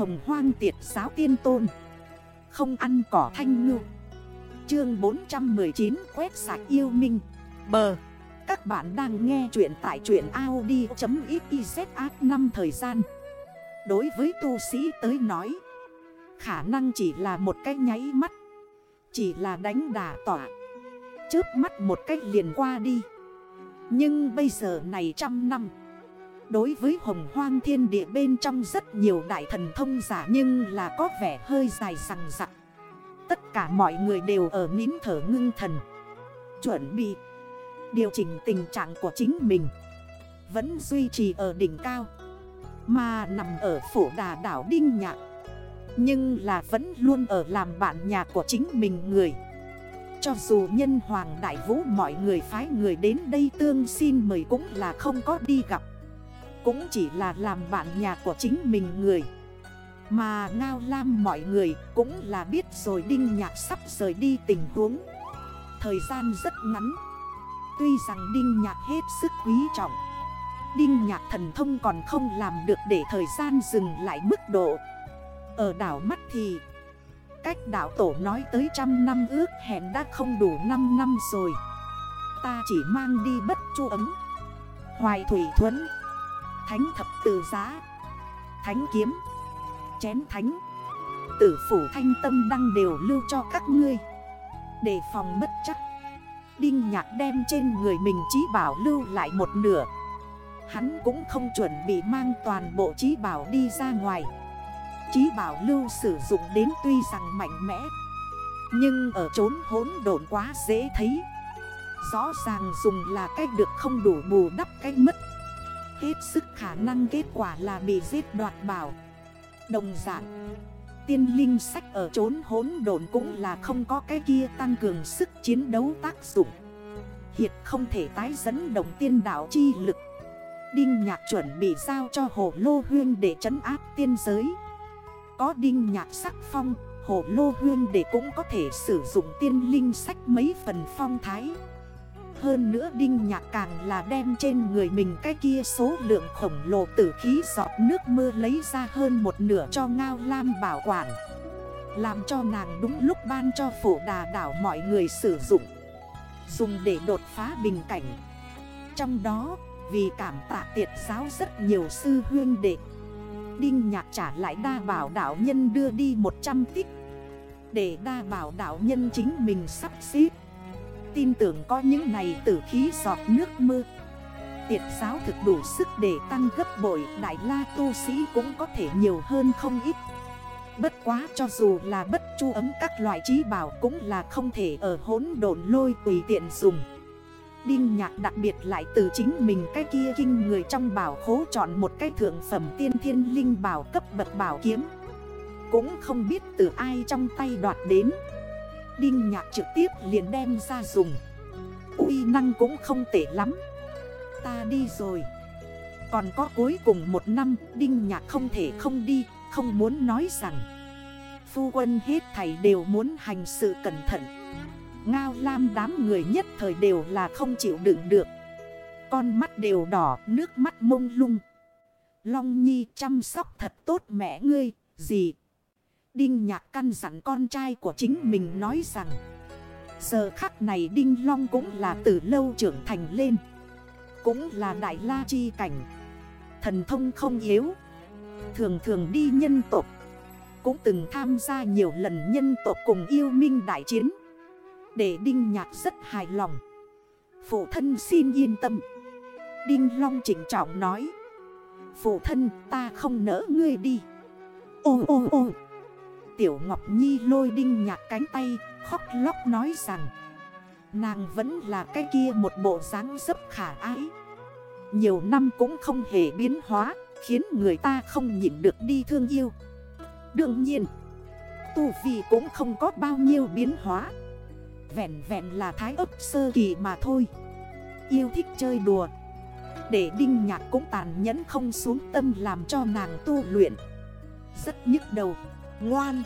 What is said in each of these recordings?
hồng hoang tiệt giáo tiên tôn. Không ăn cỏ thanh ngư. Chương 419 quét sạch yêu minh. Bờ. Các bạn đang nghe chuyện tại chuyện Audi.xyz ác 5 thời gian. Đối với tu sĩ tới nói, Khả năng chỉ là một cái nháy mắt, Chỉ là đánh đà tỏa. Chớp mắt một cách liền qua đi. Nhưng bây giờ này trăm năm Đối với hồng hoang thiên địa bên trong rất nhiều đại thần thông giả Nhưng là có vẻ hơi dài rằng rặc Tất cả mọi người đều ở nín thở ngưng thần. Chuẩn bị, Điều chỉnh tình trạng của chính mình. Vẫn duy trì ở đỉnh cao, Mà nằm ở phủ đà đảo Đinh Nhạc. Nhưng là vẫn luôn ở làm bạn nhà của chính mình người. Cho dù nhân hoàng đại vũ mọi người phái người đến đây tương xin mời cũng là không có đi gặp cũng chỉ là làm bạn nhà của chính mình người. Mà Ngao Lam mọi người cũng là biết rồi Đinh Nhạc sắp rời đi tình huống. Thời gian rất ngắn. Tuy rằng Đinh Nhạc hết sức quý trọng. Đinh Nhạc thần thông còn không làm được để thời gian dừng lại mức độ. Ở đảo mắt thì, Cách đảo tổ nói tới trăm năm ước hẹn đã không đủ 5 năm rồi. Ta chỉ mang đi bất chu ấm. Hoài thủy thuẫn Thánh thập từ giá. Thánh kiếm. Chén thánh. Tử phủ thanh tâm đăng đều lưu cho các ngươi. Để phòng bất chắc. Đinh nhạc đem trên người mình trí bảo lưu lại một nửa. Hắn cũng không chuẩn bị mang toàn bộ trí bảo đi ra ngoài. Trí bảo lưu sử dụng đến tuy rằng mạnh mẽ, Nhưng ở chốn hốn độn quá dễ thấy. Rõ ràng dùng là cách được không đủ bù đắp cách mất. Hết sức khả năng kết quả là bị giết đoạt bảo. Đồng dạng, Tiên linh sách ở trốn hốn đồn cũng là không có cái kia tăng cường sức chiến đấu tác dụng. Hiện không thể tái dẫn đồng tiên đảo chi lực. Đinh nhạc chuẩn bị giao cho hồ lô huyên để trấn áp tiên giới. Có đinh nhạc sắc phong, Hồ lô huyên để cũng có thể sử dụng tiên linh sách mấy phần phong thái hơn nữa Đinh Nhạc càng là đem trên người mình cái kia số lượng khổng lồ tử khí giọt nước mưa lấy ra hơn một nửa cho Ngao Lam bảo quản. Làm cho nàng đúng lúc ban cho phổ đà đảo mọi người sử dụng. Dùng để đột phá bình cảnh. Trong đó, vì cảm tạ tiệt giáo rất nhiều sư huyên đệ. Đinh Nhạc trả lại đa bảo đảo nhân đưa đi 100 tích. Để đa bảo đảo nhân chính mình sắp xếp. Tin tưởng có những này tử khí giọt nước mưa. Tiệt giáo thực đủ sức để tăng gấp bội, Đại la tu sĩ cũng có thể nhiều hơn không ít. Bất quá cho dù là bất chu ấm các loại trí bảo Cũng là không thể ở hốn đồn lôi tùy tiện dùng. Đinh nhạc đặc biệt lại từ chính mình cái kia kinh người trong bảo khố chọn một cái thượng phẩm tiên thiên linh bảo cấp bậc bảo kiếm. Cũng không biết từ ai trong tay đoạt đến. Đinh nhạc trực tiếp liền đem ra dùng. Uy năng cũng không tệ lắm. Ta đi rồi. Còn có cuối cùng một năm, Đinh nhạc không thể không đi, Không muốn nói rằng. Phu quân hết thầy đều muốn hành sự cẩn thận. Ngao lam đám người nhất thời đều là không chịu đựng được. Con mắt đều đỏ, Nước mắt mông lung. Long Nhi chăm sóc thật tốt mẹ ngươi, Gì Đinh nhạc căn dặn con trai của chính mình nói rằng, Giờ khắc này Đinh Long cũng là từ lâu trưởng thành lên, Cũng là đại la chi cảnh, Thần thông không yếu, Thường thường đi nhân tộc, Cũng từng tham gia nhiều lần nhân tộc cùng yêu minh đại chiến. Để Đinh Nhạc rất hài lòng. Phụ thân xin yên tâm. Đinh Long chỉnh trọng nói, Phụ thân, ta không nỡ ngươi đi. Ô ô ô. Tiểu Ngọc Nhi lôi đinh nhạc cánh tay, Khóc lóc nói rằng, Nàng vẫn là cái kia một bộ dáng dấp khả ái. Nhiều năm cũng không hề biến hóa, Khiến người ta không nhịn được đi thương yêu. Đương nhiên, Tu Vi cũng không có bao nhiêu biến hóa. Vẹn vẹn là thái ấp sơ kỳ mà thôi. Yêu thích chơi đùa. Để đinh nhạc cũng tàn nhẫn không xuống tâm làm cho nàng tu luyện. Rất nhức đầu. Ngoan.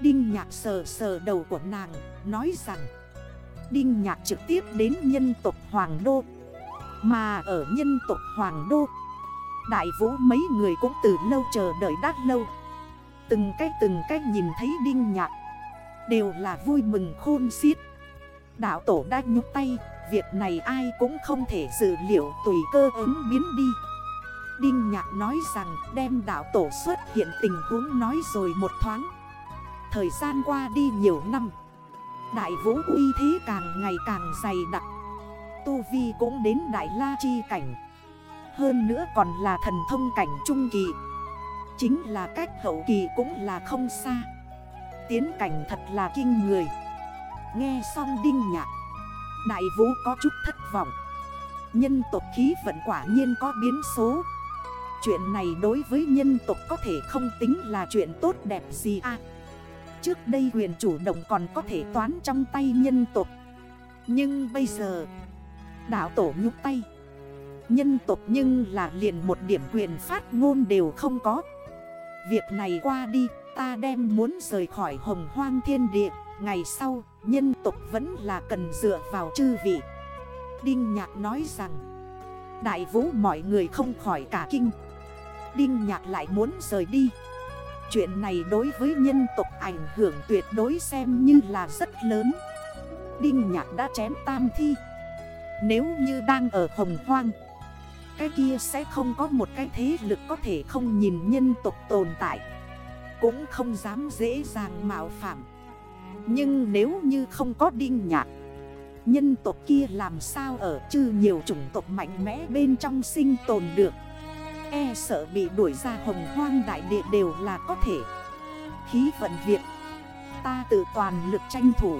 Đinh nhạc sờ sờ đầu của nàng, Nói rằng, Đinh nhạc trực tiếp đến nhân tộc Hoàng Đô. Mà ở nhân tộc Hoàng Đô, Đại vũ mấy người cũng từ lâu chờ đợi đắt lâu. Từng cách từng cách nhìn thấy Đinh Nhạc, Đều là vui mừng khôn xiết. Đạo tổ đã nhúc tay, Việc này ai cũng không thể dự liệu tùy cơ ứng biến đi. Đinh Nhạc nói rằng đem đạo tổ xuất hiện tình huống nói rồi một thoáng. Thời gian qua đi nhiều năm, Đại vũ uy thế càng ngày càng dày đặc. Tu Vi cũng đến đại la chi cảnh. Hơn nữa còn là thần thông cảnh trung kỳ. Chính là cách hậu kỳ cũng là không xa. Tiến cảnh thật là kinh người. Nghe xong đinh nhạc, Đại vũ có chút thất vọng. Nhân tộc khí vận quả nhiên có biến số. Chuyện này đối với nhân tộc có thể không tính là chuyện tốt đẹp gì à? Trước đây quyền chủ động còn có thể toán trong tay nhân tộc. Nhưng bây giờ Đảo tổ nhúc tay. Nhân tộc nhưng là liền một điểm quyền phát ngôn đều không có. Việc này qua đi, ta đem muốn rời khỏi hồng hoang thiên địa. Ngày sau, nhân tộc vẫn là cần dựa vào chư vị. Đinh Nhạc nói rằng, Đại vũ mọi người không khỏi cả kinh. Đinh Nhạc lại muốn rời đi. Chuyện này đối với nhân tộc ảnh hưởng tuyệt đối xem như là rất lớn. Đinh Nhạc đã chém tam thi. Nếu như đang ở hồng hoang, Cái kia sẽ không có một cái thế lực có thể không nhìn nhân tộc tồn tại. Cũng không dám dễ dàng mạo phạm. Nhưng nếu như không có đinh nhạc, Nhân tộc kia làm sao ở chư nhiều chủng tộc mạnh mẽ bên trong sinh tồn được? E sợ bị đuổi ra hồng hoang đại địa đều là có thể. Khí vận việt. Ta tự toàn lực tranh thủ.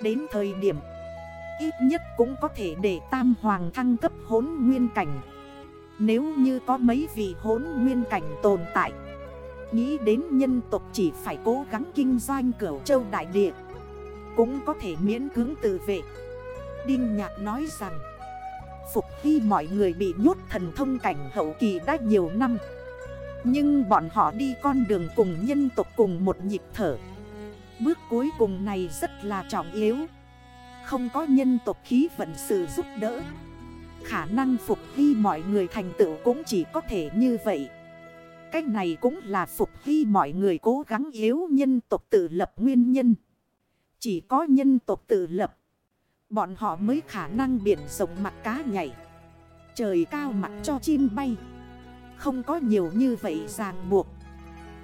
Đến thời điểm, Ít nhất cũng có thể để tam hoàng thăng cấp hốn nguyên cảnh. Nếu như có mấy vị hốn nguyên cảnh tồn tại, Nghĩ đến nhân tộc chỉ phải cố gắng kinh doanh cửu châu đại địa, Cũng có thể miễn cưỡng tự vệ. Đinh Nhạc nói rằng Phục khi mọi người bị nhốt thần thông cảnh hậu kỳ đã nhiều năm. Nhưng bọn họ đi con đường cùng nhân tộc cùng một nhịp thở. Bước cuối cùng này rất là trọng yếu. Không có nhân tộc khí vận sự giúp đỡ. Khả năng phục hy mọi người thành tựu cũng chỉ có thể như vậy. Cách này cũng là phục hy mọi người cố gắng yếu nhân tộc tự lập nguyên nhân. Chỉ có nhân tộc tự lập Bọn họ mới khả năng biển rộng mặt cá nhảy. Trời cao mặt cho chim bay. Không có nhiều như vậy ràng buộc.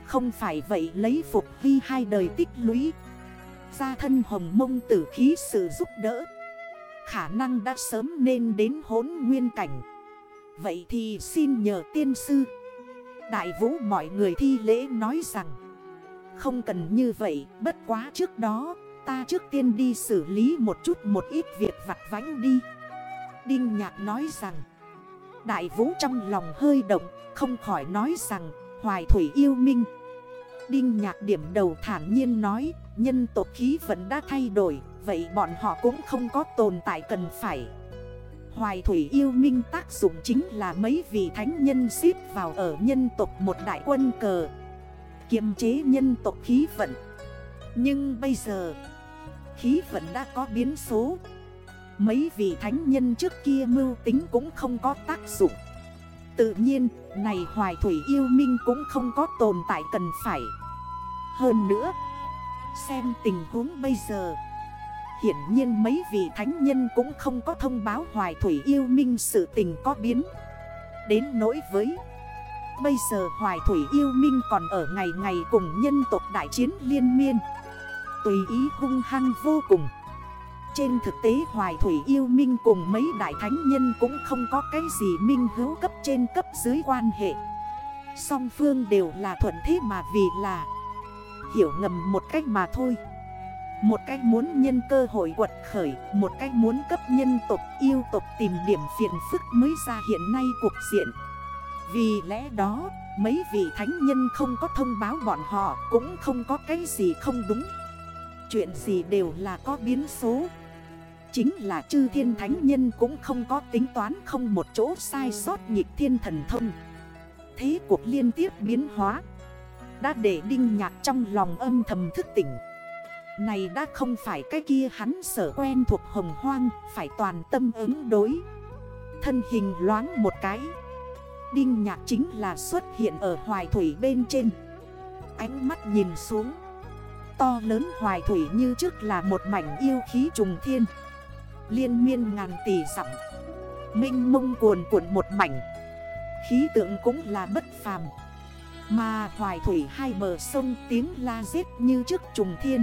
Không phải vậy lấy phục vi hai đời tích lũy. Gia thân hồng mông tử khí sự giúp đỡ. Khả năng đã sớm nên đến hốn nguyên cảnh. Vậy thì xin nhờ tiên sư. Đại vũ mọi người thi lễ nói rằng, Không cần như vậy, bất quá trước đó Ta trước tiên đi xử lý một chút một ít việc vặt vánh đi. Đinh Nhạc nói rằng, Đại vũ trong lòng hơi động, Không khỏi nói rằng, Hoài Thủy yêu minh. Đinh Nhạc điểm đầu thản nhiên nói, Nhân tộc khí vẫn đã thay đổi, Vậy bọn họ cũng không có tồn tại cần phải. Hoài Thủy yêu minh tác dụng chính là mấy vị thánh nhân xếp vào ở nhân tộc một đại quân cờ, Kiềm chế nhân tộc khí vận. Nhưng bây giờ Khí vẫn đã có biến số. Mấy vị thánh nhân trước kia mưu tính cũng không có tác dụng. Tự nhiên, này hoài thủy yêu minh cũng không có tồn tại cần phải. Hơn nữa, xem tình huống bây giờ Hiển nhiên mấy vị thánh nhân cũng không có thông báo hoài thủy yêu minh sự tình có biến. Đến nỗi với Bây giờ hoài thủy yêu minh còn ở ngày ngày cùng nhân tộc đại chiến liên miên. Tùy ý hung hăng vô cùng. Trên thực tế, hoài thủy yêu minh cùng mấy đại thánh nhân cũng không có cái gì minh hữu cấp trên cấp dưới quan hệ. Song phương đều là thuận thế mà vì là Hiểu ngầm một cách mà thôi. Một cách muốn nhân cơ hội quật khởi, Một cách muốn cấp nhân tộc yêu tộc tìm điểm phiền phức mới ra hiện nay cuộc diện. Vì lẽ đó, mấy vị thánh nhân không có thông báo bọn họ Cũng không có cái gì không đúng. Chuyện gì đều là có biến số. Chính là chư thiên thánh nhân cũng không có tính toán không một chỗ sai sót nhịp thiên thần thông. Thế cuộc liên tiếp biến hóa Đã để đinh nhạc trong lòng âm thầm thức tỉnh. Này đã không phải cái kia hắn sở quen thuộc hồng hoang, Phải toàn tâm ứng đối. Thân hình loáng một cái, Đinh nhạc chính là xuất hiện ở hoài thủy bên trên. Ánh mắt nhìn xuống To lớn hoài thủy như trước là một mảnh yêu khí trùng thiên. Liên miên ngàn tỷ sẵm Minh mông cuồn cuộn một mảnh. Khí tượng cũng là bất phàm. Mà hoài thủy hai bờ sông tiếng la giết như trước trùng thiên.